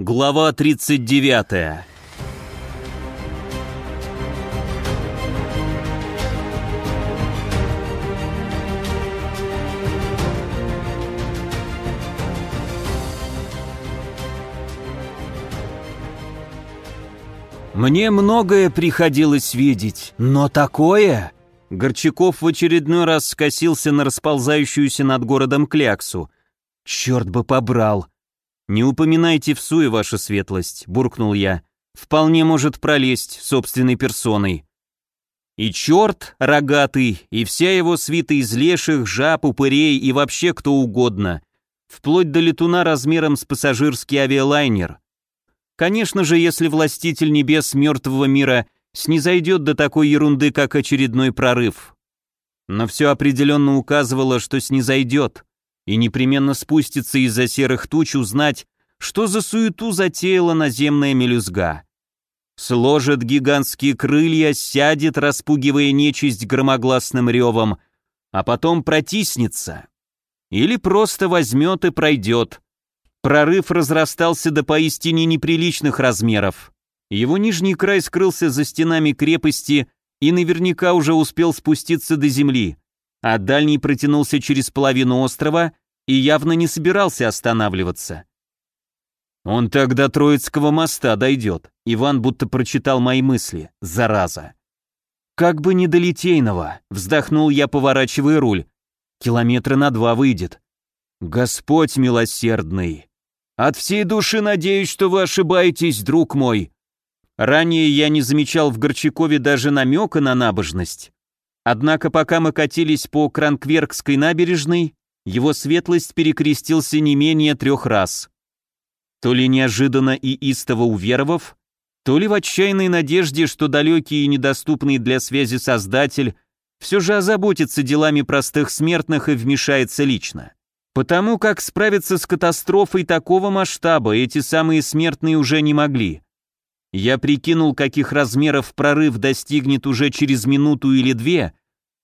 Глава 39 Мне многое приходилось видеть, но такое... Горчаков в очередной раз скосился на расползающуюся над городом кляксу. «Черт бы побрал!» «Не упоминайте в суе, ваша светлость», — буркнул я. «Вполне может пролезть собственной персоной». И черт рогатый, и вся его свита из леших, жаб, упырей и вообще кто угодно, вплоть до летуна размером с пассажирский авиалайнер. Конечно же, если властитель небес мертвого мира — снизойдет до такой ерунды, как очередной прорыв. Но все определенно указывало, что снизойдет, и непременно спустится из-за серых туч узнать, что за суету затеяла наземная мелюзга. Сложит гигантские крылья, сядет, распугивая нечисть громогласным ревом, а потом протиснется. Или просто возьмет и пройдет. Прорыв разрастался до поистине неприличных размеров. Его нижний край скрылся за стенами крепости и наверняка уже успел спуститься до земли, а дальний протянулся через половину острова и явно не собирался останавливаться. «Он до Троицкого моста дойдет», Иван будто прочитал мои мысли, зараза. «Как бы не до Литейного», — вздохнул я, поворачивая руль. «Километра на два выйдет». «Господь милосердный! От всей души надеюсь, что вы ошибаетесь, друг мой», Ранее я не замечал в Горчакове даже намека на набожность. Однако пока мы катились по Кранкверкской набережной, его светлость перекрестился не менее трех раз. То ли неожиданно и истово уверовав, то ли в отчаянной надежде, что далекий и недоступный для связи Создатель все же озаботится делами простых смертных и вмешается лично. Потому как справиться с катастрофой такого масштаба эти самые смертные уже не могли – я прикинул, каких размеров прорыв достигнет уже через минуту или две,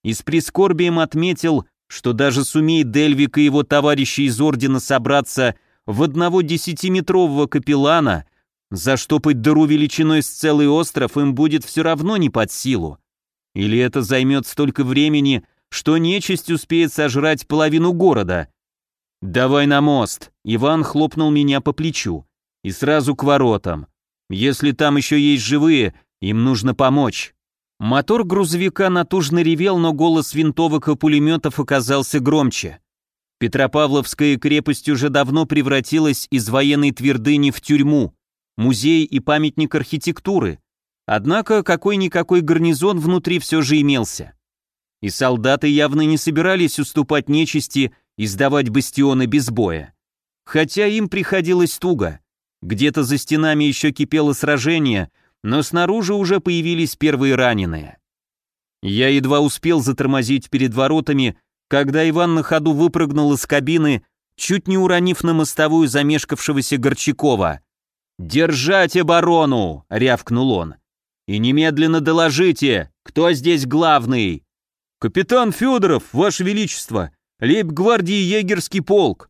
и с прискорбием отметил, что даже сумеет Дельвик и его товарищи из Ордена собраться в одного десятиметрового капеллана, заштопать дыру величиной с целый остров им будет все равно не под силу. Или это займет столько времени, что нечисть успеет сожрать половину города. «Давай на мост», — Иван хлопнул меня по плечу, и сразу к воротам. Если там еще есть живые, им нужно помочь. Мотор грузовика натужно ревел, но голос винтовок и пулеметов оказался громче. Петропавловская крепость уже давно превратилась из военной твердыни в тюрьму, музей и памятник архитектуры. Однако какой-никакой гарнизон внутри все же имелся. И солдаты явно не собирались уступать нечисти и сдавать бастионы без боя. Хотя им приходилось туго. Где-то за стенами еще кипело сражение, но снаружи уже появились первые раненые. Я едва успел затормозить перед воротами, когда Иван на ходу выпрыгнул из кабины, чуть не уронив на мостовую замешкавшегося Горчакова. «Держать оборону!» — рявкнул он. «И немедленно доложите, кто здесь главный?» «Капитан Федоров, Ваше Величество, лейб-гвардии егерский полк.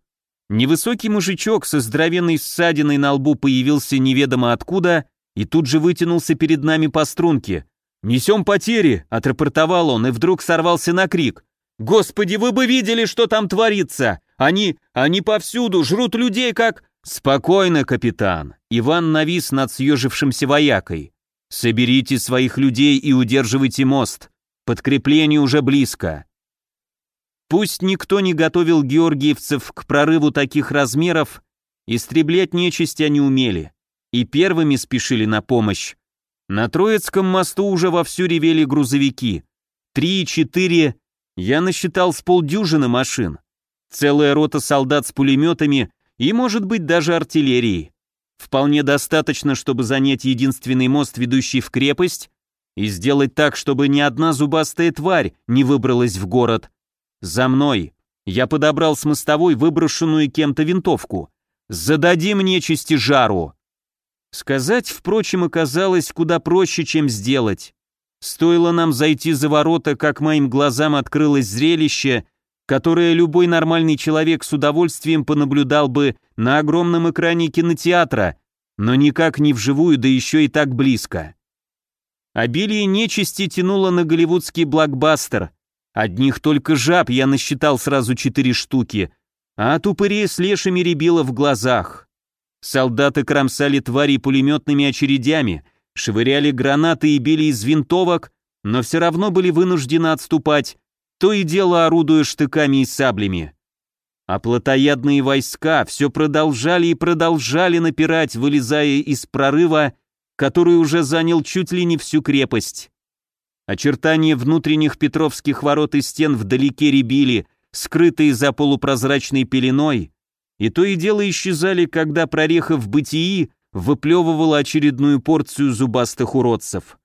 Невысокий мужичок со здоровенной ссадиной на лбу появился неведомо откуда и тут же вытянулся перед нами по струнке. «Несем потери!» — отрапортовал он и вдруг сорвался на крик. «Господи, вы бы видели, что там творится! Они, они повсюду, жрут людей как...» «Спокойно, капитан!» Иван навис над съежившимся воякой. «Соберите своих людей и удерживайте мост. Подкрепление уже близко. Пусть никто не готовил георгиевцев к прорыву таких размеров, истреблять нечисть они умели, и первыми спешили на помощь. На Троицком мосту уже вовсю ревели грузовики. Три, четыре, я насчитал с полдюжины машин. Целая рота солдат с пулеметами и, может быть, даже артиллерией. Вполне достаточно, чтобы занять единственный мост, ведущий в крепость, и сделать так, чтобы ни одна зубастая тварь не выбралась в город, «За мной!» Я подобрал с мостовой выброшенную кем-то винтовку. «Зададим нечисти жару!» Сказать, впрочем, оказалось куда проще, чем сделать. Стоило нам зайти за ворота, как моим глазам открылось зрелище, которое любой нормальный человек с удовольствием понаблюдал бы на огромном экране кинотеатра, но никак не вживую, да еще и так близко. Обилие нечисти тянуло на голливудский блокбастер. Одних только жаб я насчитал сразу четыре штуки, а от упырей с лешими рябило в глазах. Солдаты кромсали твари пулеметными очередями, швыряли гранаты и били из винтовок, но все равно были вынуждены отступать, то и дело орудуя штыками и саблями. А плотоядные войска все продолжали и продолжали напирать, вылезая из прорыва, который уже занял чуть ли не всю крепость. Очертания внутренних петровских ворот и стен вдалеке рябили, скрытые за полупрозрачной пеленой, и то и дело исчезали, когда прореха в бытии выплевывала очередную порцию зубастых уродцев.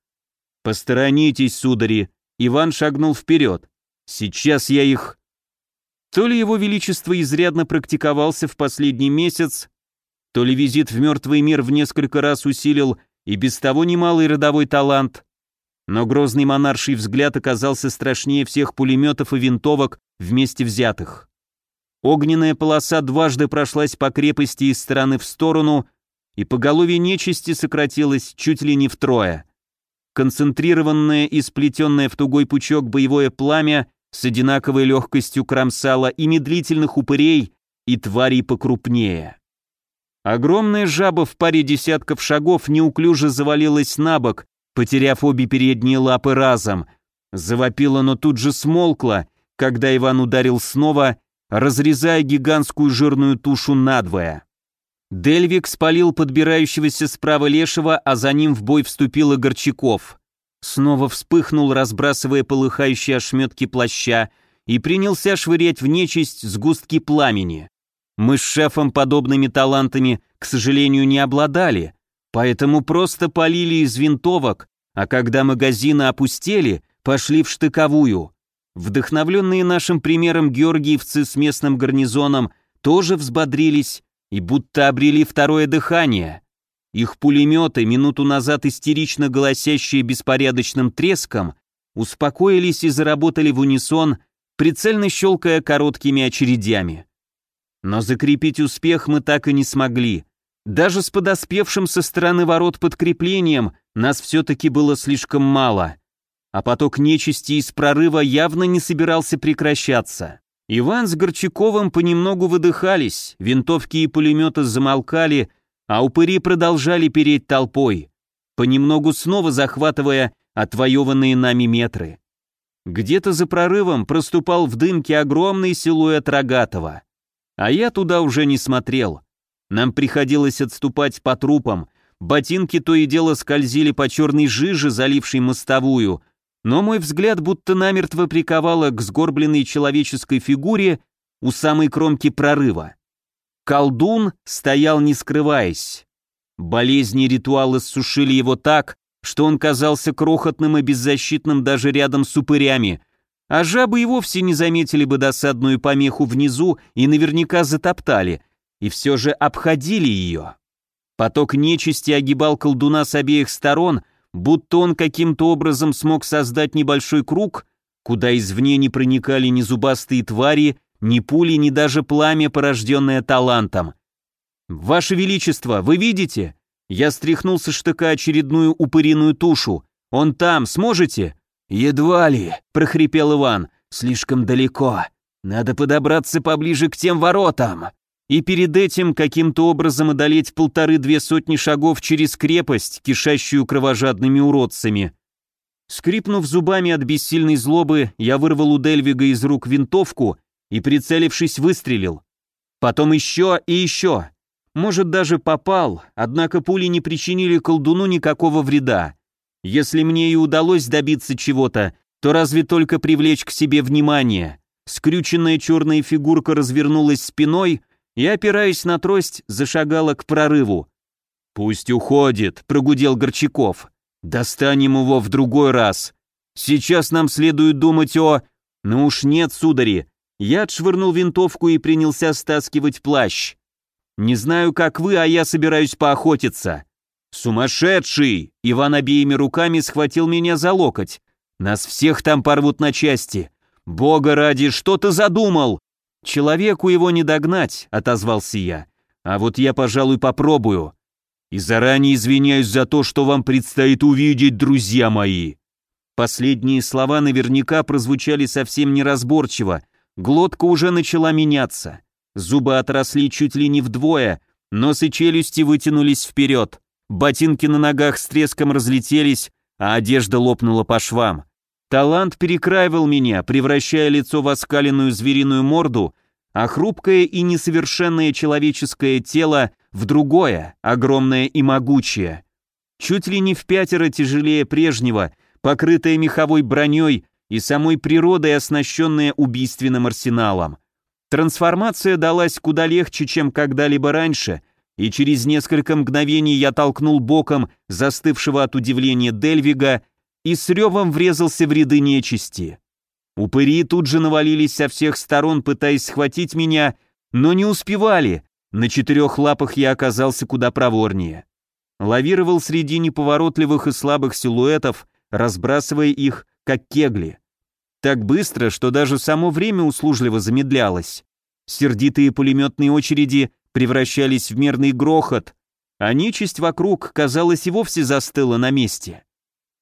«Посторонитесь, судари!» Иван шагнул вперед. «Сейчас я их...» То ли его величество изрядно практиковался в последний месяц, то ли визит в мертвый мир в несколько раз усилил и без того немалый родовой талант, но грозный монарший взгляд оказался страшнее всех пулеметов и винтовок вместе взятых. Огненная полоса дважды прошлась по крепости из стороны в сторону, и поголовье нечисти сократилось чуть ли не втрое. Концентрированное и сплетенное в тугой пучок боевое пламя с одинаковой легкостью кромсало и медлительных упырей, и тварей покрупнее. Огромная жаба в паре десятков шагов неуклюже завалилась на бок, потеряв обе передние лапы разом. Завопила, но тут же смолкла, когда Иван ударил снова, разрезая гигантскую жирную тушу надвое. Дельвик спалил подбирающегося справа лешего, а за ним в бой вступил Горчаков. Снова вспыхнул, разбрасывая полыхающие ошметки плаща, и принялся швырять в нечисть сгустки пламени. Мы с шефом подобными талантами, к сожалению, не обладали, поэтому просто полили из винтовок, а когда магазины опустели, пошли в штыковую. Вдохновленные нашим примером георгиевцы с местным гарнизоном тоже взбодрились и будто обрели второе дыхание. Их пулеметы, минуту назад истерично голосящие беспорядочным треском, успокоились и заработали в унисон, прицельно щелкая короткими очередями. Но закрепить успех мы так и не смогли. Даже с подоспевшим со стороны ворот подкреплением нас все-таки было слишком мало. А поток нечисти из прорыва явно не собирался прекращаться. Иван с Горчаковым понемногу выдыхались, винтовки и пулеметы замолкали, а упыри продолжали переть толпой, понемногу снова захватывая отвоеванные нами метры. Где-то за прорывом проступал в дымке огромный силуэт Рогатого. А я туда уже не смотрел. Нам приходилось отступать по трупам, ботинки то и дело скользили по черной жиже, залившей мостовую, но мой взгляд будто намертво приковало к сгорбленной человеческой фигуре у самой кромки прорыва. Колдун стоял не скрываясь. Болезни и ритуалы сушили его так, что он казался крохотным и беззащитным даже рядом с упырями, а жабы и вовсе не заметили бы досадную помеху внизу и наверняка затоптали, и все же обходили ее. Поток нечисти огибал колдуна с обеих сторон, будто он каким-то образом смог создать небольшой круг, куда извне не проникали ни зубастые твари, ни пули, ни даже пламя, порожденное талантом. «Ваше Величество, вы видите?» Я стряхнул со штыка очередную упыриную тушу. «Он там, сможете?» «Едва ли», — прохрипел Иван, — «слишком далеко. Надо подобраться поближе к тем воротам» и перед этим каким-то образом одолеть полторы-две сотни шагов через крепость, кишащую кровожадными уродцами. Скрипнув зубами от бессильной злобы, я вырвал у Дельвига из рук винтовку и, прицелившись, выстрелил. Потом еще и еще. Может, даже попал, однако пули не причинили колдуну никакого вреда. Если мне и удалось добиться чего-то, то разве только привлечь к себе внимание. Скрюченная черная фигурка развернулась спиной, и, опираясь на трость, зашагала к прорыву. «Пусть уходит», — прогудел Горчаков. «Достанем его в другой раз. Сейчас нам следует думать о...» «Ну уж нет, судари». Я отшвырнул винтовку и принялся стаскивать плащ. «Не знаю, как вы, а я собираюсь поохотиться». «Сумасшедший!» Иван обеими руками схватил меня за локоть. «Нас всех там порвут на части. Бога ради, что ты задумал?» «Человеку его не догнать», — отозвался я. «А вот я, пожалуй, попробую». И заранее извиняюсь за то, что вам предстоит увидеть, друзья мои». Последние слова наверняка прозвучали совсем неразборчиво, глотка уже начала меняться. Зубы отросли чуть ли не вдвое, нос и челюсти вытянулись вперед, ботинки на ногах с треском разлетелись, а одежда лопнула по швам. Талант перекраивал меня, превращая лицо в оскаленную звериную морду, а хрупкое и несовершенное человеческое тело в другое, огромное и могучее. Чуть ли не в пятеро тяжелее прежнего, покрытое меховой броней и самой природой, оснащенное убийственным арсеналом. Трансформация далась куда легче, чем когда-либо раньше, и через несколько мгновений я толкнул боком застывшего от удивления Дельвига и с ревом врезался в ряды нечисти. Упыри тут же навалились со всех сторон, пытаясь схватить меня, но не успевали. На четырех лапах я оказался куда проворнее. Лавировал среди неповоротливых и слабых силуэтов, разбрасывая их, как кегли. Так быстро, что даже само время услужливо замедлялось. Сердитые пулеметные очереди превращались в мерный грохот, а нечисть вокруг, казалось, и вовсе застыла на месте.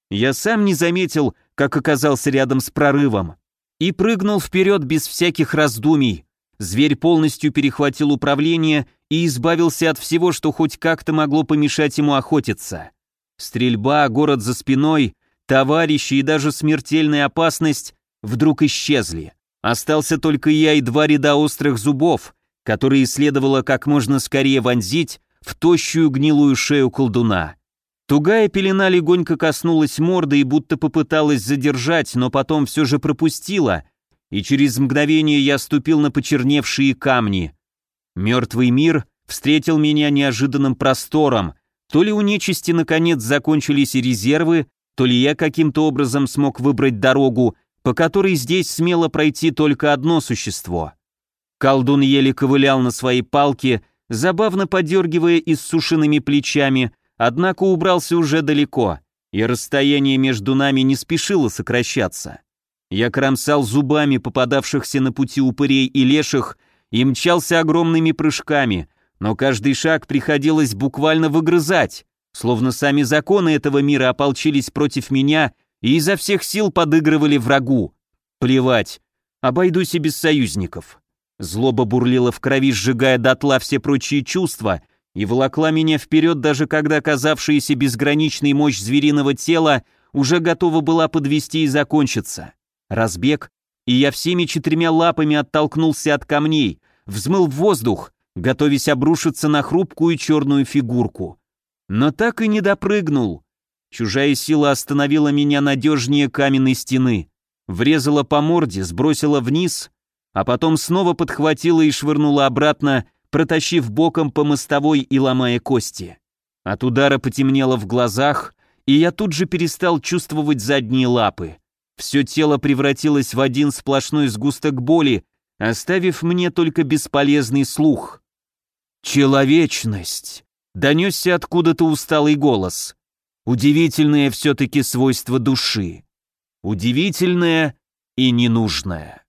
Я сам не заметил, как оказался рядом с прорывом, и прыгнул вперед без всяких раздумий. Зверь полностью перехватил управление и избавился от всего, что хоть как-то могло помешать ему охотиться. Стрельба, город за спиной, товарищи и даже смертельная опасность вдруг исчезли. Остался только я и два ряда острых зубов, которые следовало как можно скорее вонзить в тощую гнилую шею колдуна. Тугая пелена легонько коснулась морды и будто попыталась задержать, но потом все же пропустила, и через мгновение я ступил на почерневшие камни. Мертвый мир встретил меня неожиданным простором, то ли у нечисти наконец закончились и резервы, то ли я каким-то образом смог выбрать дорогу, по которой здесь смело пройти только одно существо. Колдун еле ковылял на своей палке, забавно подергивая иссушенными плечами, однако убрался уже далеко, и расстояние между нами не спешило сокращаться. Я кромсал зубами попадавшихся на пути упырей и леших и мчался огромными прыжками, но каждый шаг приходилось буквально выгрызать, словно сами законы этого мира ополчились против меня и изо всех сил подыгрывали врагу. Плевать, обойдусь и без союзников. Злоба бурлила в крови, сжигая дотла все прочие чувства — и волокла меня вперед, даже когда казавшаяся безграничной мощь звериного тела уже готова была подвести и закончиться. Разбег, и я всеми четырьмя лапами оттолкнулся от камней, взмыл в воздух, готовясь обрушиться на хрупкую черную фигурку. Но так и не допрыгнул. Чужая сила остановила меня надежнее каменной стены, врезала по морде, сбросила вниз, а потом снова подхватила и швырнула обратно, протащив боком по мостовой и ломая кости. От удара потемнело в глазах, и я тут же перестал чувствовать задние лапы. Все тело превратилось в один сплошной сгусток боли, оставив мне только бесполезный слух. «Человечность!» — донесся откуда-то усталый голос. «Удивительное все-таки свойство души. Удивительное и ненужное».